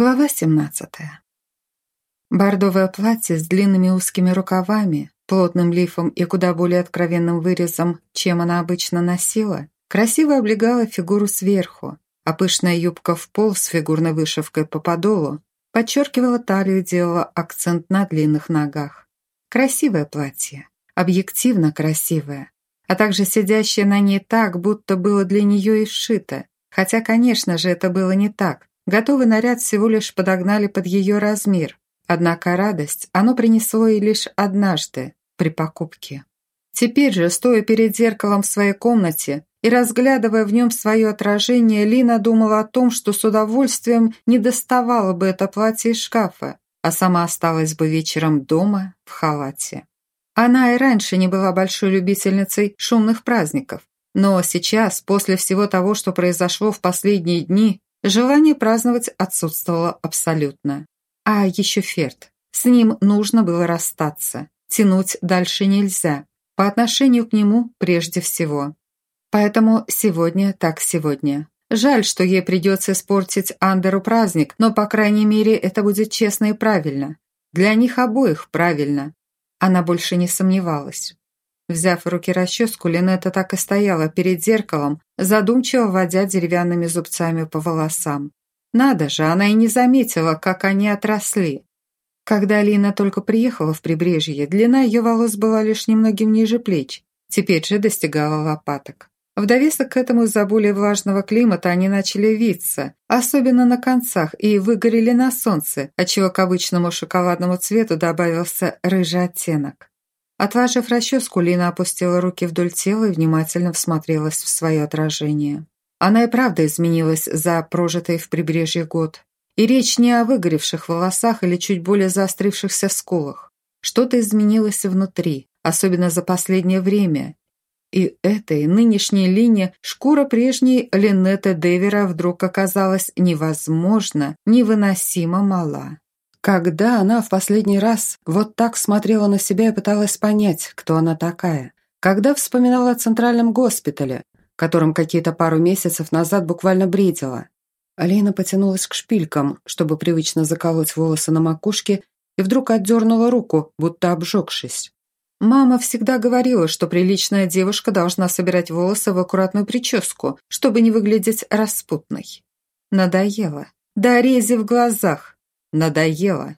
Глава 17. Бордовое платье с длинными узкими рукавами, плотным лифом и куда более откровенным вырезом, чем она обычно носила, красиво облегало фигуру сверху, а пышная юбка в пол с фигурной вышивкой по подолу подчеркивала талию и делала акцент на длинных ногах. Красивое платье, объективно красивое, а также сидящее на ней так, будто было для нее и сшито, хотя, конечно же, это было не так, Готовый наряд всего лишь подогнали под ее размер, однако радость оно принесло ей лишь однажды, при покупке. Теперь же, стоя перед зеркалом в своей комнате и разглядывая в нем свое отражение, Лина думала о том, что с удовольствием не доставала бы это платье из шкафа, а сама осталась бы вечером дома в халате. Она и раньше не была большой любительницей шумных праздников, но сейчас, после всего того, что произошло в последние дни, Желание праздновать отсутствовало абсолютно. А еще Ферд. С ним нужно было расстаться. Тянуть дальше нельзя. По отношению к нему прежде всего. Поэтому сегодня так сегодня. Жаль, что ей придется испортить Андеру праздник, но, по крайней мере, это будет честно и правильно. Для них обоих правильно. Она больше не сомневалась. Взяв в руки расческу, Линетта так и стояла перед зеркалом, задумчиво водя деревянными зубцами по волосам. Надо же, она и не заметила, как они отросли. Когда Лина только приехала в прибрежье, длина ее волос была лишь немногим ниже плеч, теперь же достигала лопаток. В довесок к этому из-за более влажного климата они начали виться, особенно на концах, и выгорели на солнце, отчего к обычному шоколадному цвету добавился рыжий оттенок. Отложив расческу, Лина опустила руки вдоль тела и внимательно всмотрелась в свое отражение. Она и правда изменилась за прожитый в прибрежье год. И речь не о выгоревших волосах или чуть более заострившихся скулах. Что-то изменилось внутри, особенно за последнее время. И этой нынешней линии шкура прежней Линетты Девера вдруг оказалась невозможно, невыносимо мала. Когда она в последний раз вот так смотрела на себя и пыталась понять, кто она такая? Когда вспоминала о центральном госпитале, которым какие-то пару месяцев назад буквально бредила? Алина потянулась к шпилькам, чтобы привычно заколоть волосы на макушке, и вдруг отдернула руку, будто обжегшись. Мама всегда говорила, что приличная девушка должна собирать волосы в аккуратную прическу, чтобы не выглядеть распутной. Надоело. До рези в глазах. Надоело.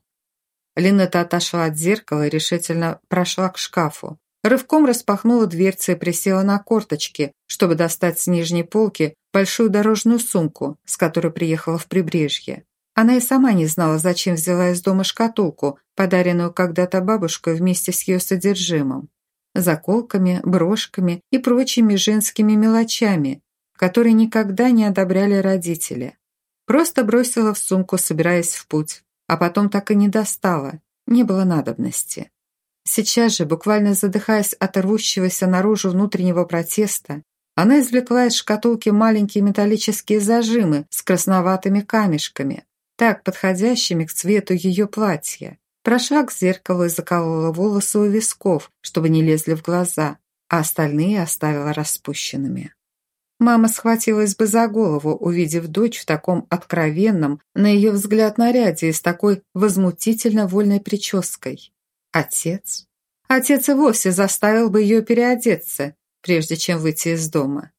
Линета отошла от зеркала и решительно прошла к шкафу. Рывком распахнула дверцы и присела на корточки, чтобы достать с нижней полки большую дорожную сумку, с которой приехала в прибрежье. Она и сама не знала, зачем взяла из дома шкатулку, подаренную когда-то бабушкой вместе с ее содержимым. Заколками, брошками и прочими женскими мелочами, которые никогда не одобряли родители. Просто бросила в сумку, собираясь в путь, а потом так и не достала, не было надобности. Сейчас же, буквально задыхаясь от рвущегося наружу внутреннего протеста, она извлекла из шкатулки маленькие металлические зажимы с красноватыми камешками, так подходящими к цвету ее платья. Прошла к зеркалу и заколола волосы у висков, чтобы не лезли в глаза, а остальные оставила распущенными. Мама схватилась бы за голову, увидев дочь в таком откровенном, на ее взгляд, наряде и с такой возмутительно вольной прической. Отец? Отец и вовсе заставил бы ее переодеться, прежде чем выйти из дома.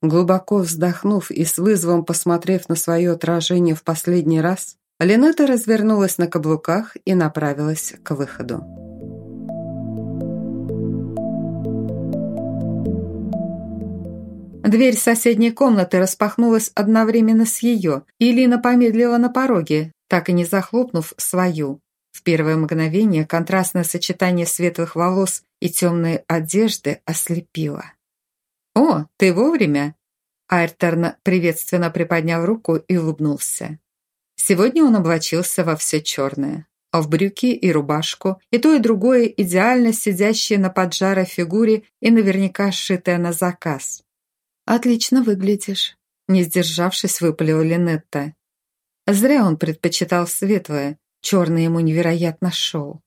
Глубоко вздохнув и с вызовом посмотрев на свое отражение в последний раз, Линетта развернулась на каблуках и направилась к выходу. Дверь соседней комнаты распахнулась одновременно с ее, и Лина помедлила на пороге, так и не захлопнув свою. В первое мгновение контрастное сочетание светлых волос и темной одежды ослепило. «О, ты вовремя!» Айрторн приветственно приподнял руку и улыбнулся. Сегодня он облачился во все черное, а в брюки и рубашку, и то и другое идеально сидящее на поджарой фигуре и наверняка сшитое на заказ. «Отлично выглядишь», – не сдержавшись, выпалила Линетта. Зря он предпочитал светлое, черное ему невероятно шоу.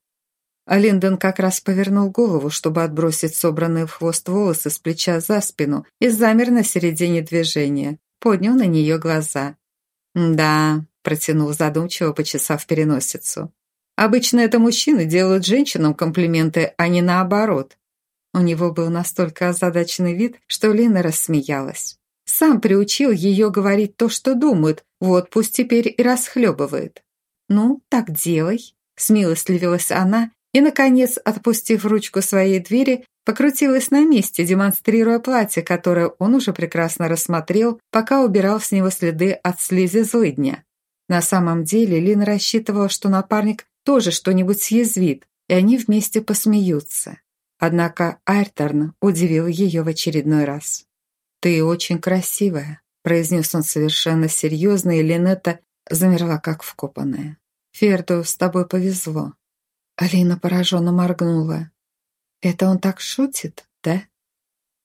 А Линдон как раз повернул голову, чтобы отбросить собранные в хвост волосы с плеча за спину и замер на середине движения, поднял на нее глаза. «Да, протянул задумчиво, почесав переносицу. «Обычно это мужчины делают женщинам комплименты, а не наоборот». У него был настолько озадаченный вид, что Лина рассмеялась. Сам приучил ее говорить то, что думает, вот пусть теперь и расхлебывает. «Ну, так делай», – смилостливилась она и, наконец, отпустив ручку своей двери, покрутилась на месте, демонстрируя платье, которое он уже прекрасно рассмотрел, пока убирал с него следы от слизи злыдня. На самом деле Лина рассчитывала, что напарник тоже что-нибудь съязвит, и они вместе посмеются. Однако Айрторн удивил ее в очередной раз. «Ты очень красивая», – произнес он совершенно серьезно, и Линетта замерла как вкопанная. «Ферду, с тобой повезло». Алина пораженно моргнула. «Это он так шутит, да?»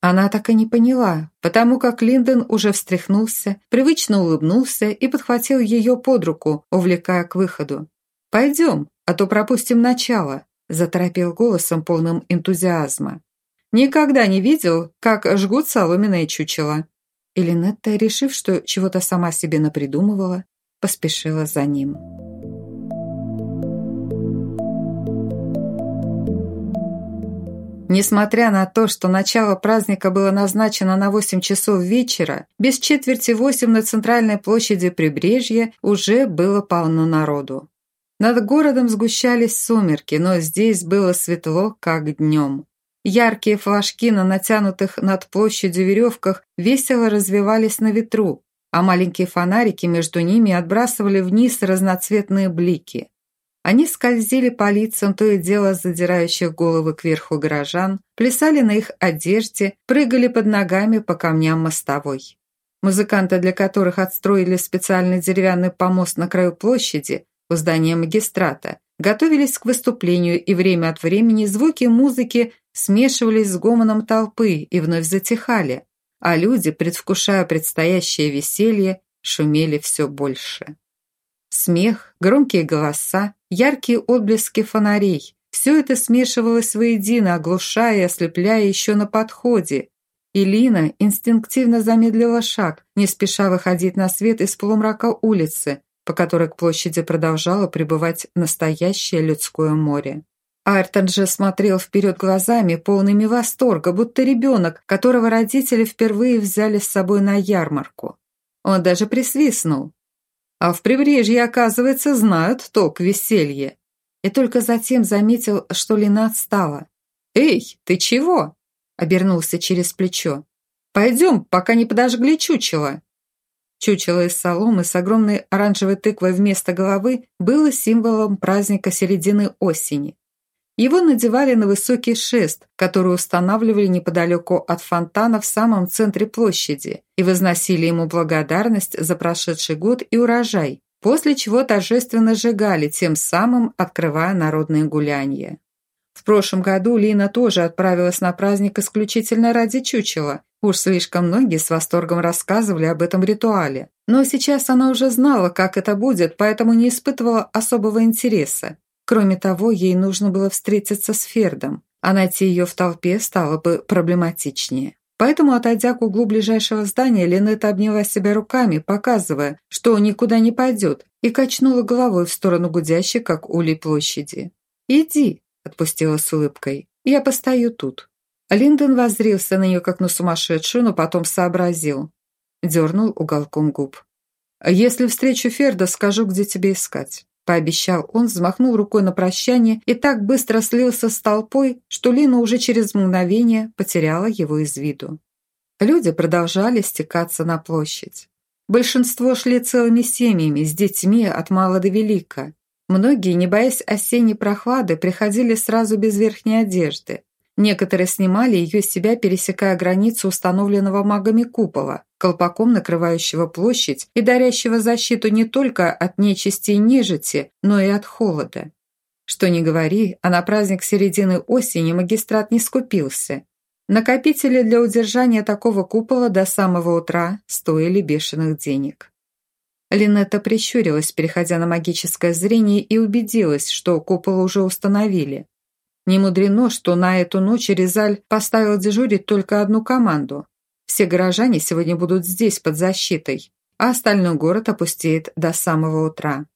Она так и не поняла, потому как Линдон уже встряхнулся, привычно улыбнулся и подхватил ее под руку, увлекая к выходу. «Пойдем, а то пропустим начало», – заторопил голосом, полным энтузиазма. «Никогда не видел, как жгут соломенное чучело». И Линетта, решив, что чего-то сама себе напридумывала, поспешила за ним. Несмотря на то, что начало праздника было назначено на 8 часов вечера, без четверти восемь на центральной площади Прибрежья уже было полно народу. Над городом сгущались сумерки, но здесь было светло, как днем. Яркие флажки на натянутых над площадью веревках весело развивались на ветру, а маленькие фонарики между ними отбрасывали вниз разноцветные блики. Они скользили по лицам то и дело задирающих головы кверху горожан, плясали на их одежде, прыгали под ногами по камням мостовой. Музыканты, для которых отстроили специальный деревянный помост на краю площади, у здания магистрата, готовились к выступлению, и время от времени звуки музыки смешивались с гомоном толпы и вновь затихали, а люди, предвкушая предстоящее веселье, шумели все больше. Смех, громкие голоса, яркие отблески фонарей – все это смешивалось воедино, оглушая и ослепляя еще на подходе. И Лина инстинктивно замедлила шаг, не спеша выходить на свет из полумрака улицы, по которой к площади продолжало пребывать настоящее людское море. Айртон же смотрел вперед глазами, полными восторга, будто ребенок, которого родители впервые взяли с собой на ярмарку. Он даже присвистнул. А в прибрежье, оказывается, знают толк веселье. И только затем заметил, что Лина отстала. «Эй, ты чего?» – обернулся через плечо. «Пойдем, пока не подожгли чучело». Чучело из соломы с огромной оранжевой тыквой вместо головы было символом праздника середины осени. Его надевали на высокий шест, который устанавливали неподалеку от фонтана в самом центре площади, и возносили ему благодарность за прошедший год и урожай, после чего торжественно сжигали, тем самым открывая народные гуляния. В прошлом году Лина тоже отправилась на праздник исключительно ради чучела. Уж слишком многие с восторгом рассказывали об этом ритуале. Но сейчас она уже знала, как это будет, поэтому не испытывала особого интереса. Кроме того, ей нужно было встретиться с Фердом, а найти ее в толпе стало бы проблематичнее. Поэтому, отойдя к углу ближайшего здания, Линетта обняла себя руками, показывая, что никуда не пойдет, и качнула головой в сторону гудящей, как улей площади. «Иди», – отпустила с улыбкой, – «я постою тут». Линдон воззрился на нее, как на сумасшедшую, но потом сообразил. Дернул уголком губ. «Если встречу Ферда, скажу, где тебе искать». Пообещал он, взмахнул рукой на прощание и так быстро слился с толпой, что Лина уже через мгновение потеряла его из виду. Люди продолжали стекаться на площадь. Большинство шли целыми семьями, с детьми от мала до велика. Многие, не боясь осенней прохлады, приходили сразу без верхней одежды. Некоторые снимали ее с себя, пересекая границу установленного магами купола, колпаком накрывающего площадь и дарящего защиту не только от нечисти и нежити, но и от холода. Что ни говори, а на праздник середины осени магистрат не скупился. Накопители для удержания такого купола до самого утра стоили бешеных денег. Линетта прищурилась, переходя на магическое зрение, и убедилась, что купол уже установили. Не мудрено, что на эту ночь Резаль поставил дежурить только одну команду. Все горожане сегодня будут здесь, под защитой. а остальной город опустеет до самого утра.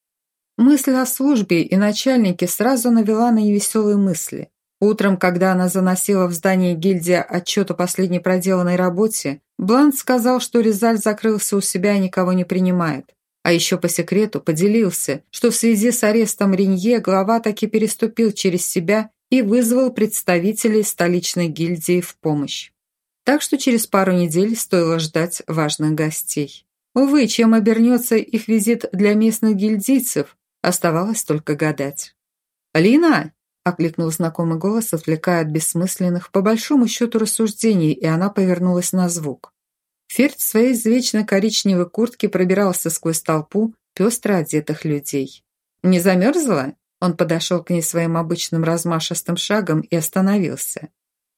Мысль о службе и начальнике сразу навела на невеселые мысли. Утром, когда она заносила в здание гильдии отчет о последней проделанной работе, Блант сказал, что Резаль закрылся у себя и никого не принимает. А еще по секрету поделился, что в связи с арестом Ренье глава таки переступил через себя и вызвал представителей столичной гильдии в помощь. Так что через пару недель стоило ждать важных гостей. Увы, чем обернется их визит для местных гильдийцев, оставалось только гадать. «Лина!» – окликнул знакомый голос, отвлекая от бессмысленных, по большому счету, рассуждений, и она повернулась на звук. Ферд в своей извечно коричневой куртке пробирался сквозь толпу пестро одетых людей. «Не замерзла?» Он подошел к ней своим обычным размашистым шагом и остановился.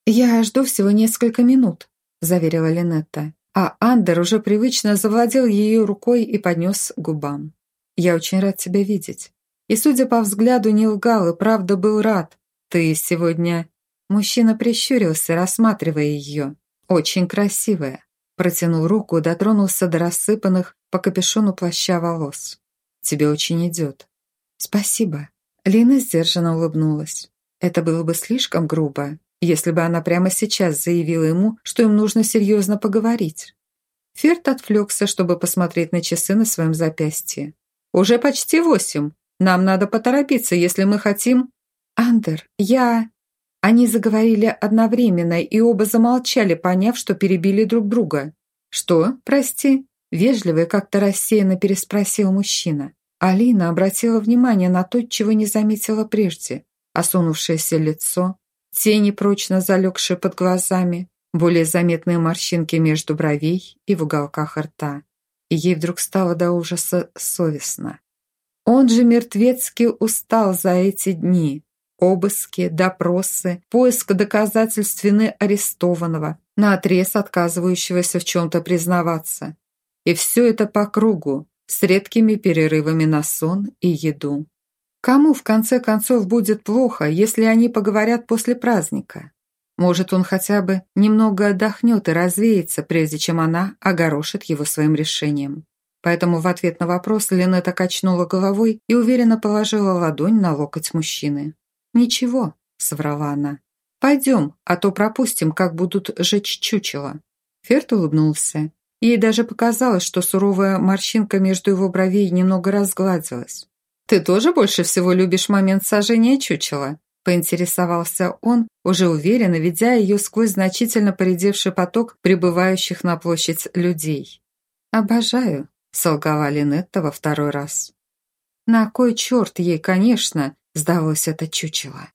«Я жду всего несколько минут», – заверила Линетта. А Андер уже привычно завладел ее рукой и поднес к губам. «Я очень рад тебя видеть». И, судя по взгляду, не лгал и правда был рад. «Ты сегодня...» Мужчина прищурился, рассматривая ее. «Очень красивая». Протянул руку, дотронулся до рассыпанных по капюшону плаща волос. «Тебе очень идет». «Спасибо». Лина сдержанно улыбнулась. Это было бы слишком грубо, если бы она прямо сейчас заявила ему, что им нужно серьезно поговорить. Ферд отвлекся, чтобы посмотреть на часы на своем запястье. «Уже почти восемь. Нам надо поторопиться, если мы хотим...» «Андер, я...» Они заговорили одновременно и оба замолчали, поняв, что перебили друг друга. «Что, прости?» – вежливо и как-то рассеянно переспросил мужчина. Алина обратила внимание на то, чего не заметила прежде. Осунувшееся лицо, тени, прочно залегшие под глазами, более заметные морщинки между бровей и в уголках рта. И ей вдруг стало до ужаса совестно. Он же мертвецки устал за эти дни, Обыски, допросы, поиск доказательств вины арестованного, наотрез отказывающегося в чем-то признаваться. И все это по кругу, с редкими перерывами на сон и еду. Кому, в конце концов, будет плохо, если они поговорят после праздника? Может, он хотя бы немного отдохнет и развеется, прежде чем она огорошит его своим решением. Поэтому в ответ на вопрос Линетта качнула головой и уверенно положила ладонь на локоть мужчины. «Ничего», — соврала она. «Пойдем, а то пропустим, как будут жечь чучело». Ферд улыбнулся. Ей даже показалось, что суровая морщинка между его бровей немного разгладилась. «Ты тоже больше всего любишь момент сожжения чучела?» поинтересовался он, уже уверенно ведя ее сквозь значительно поредевший поток прибывающих на площадь людей. «Обожаю», — солгала Линетта во второй раз. «На кой черт ей, конечно, сдалось это чучело.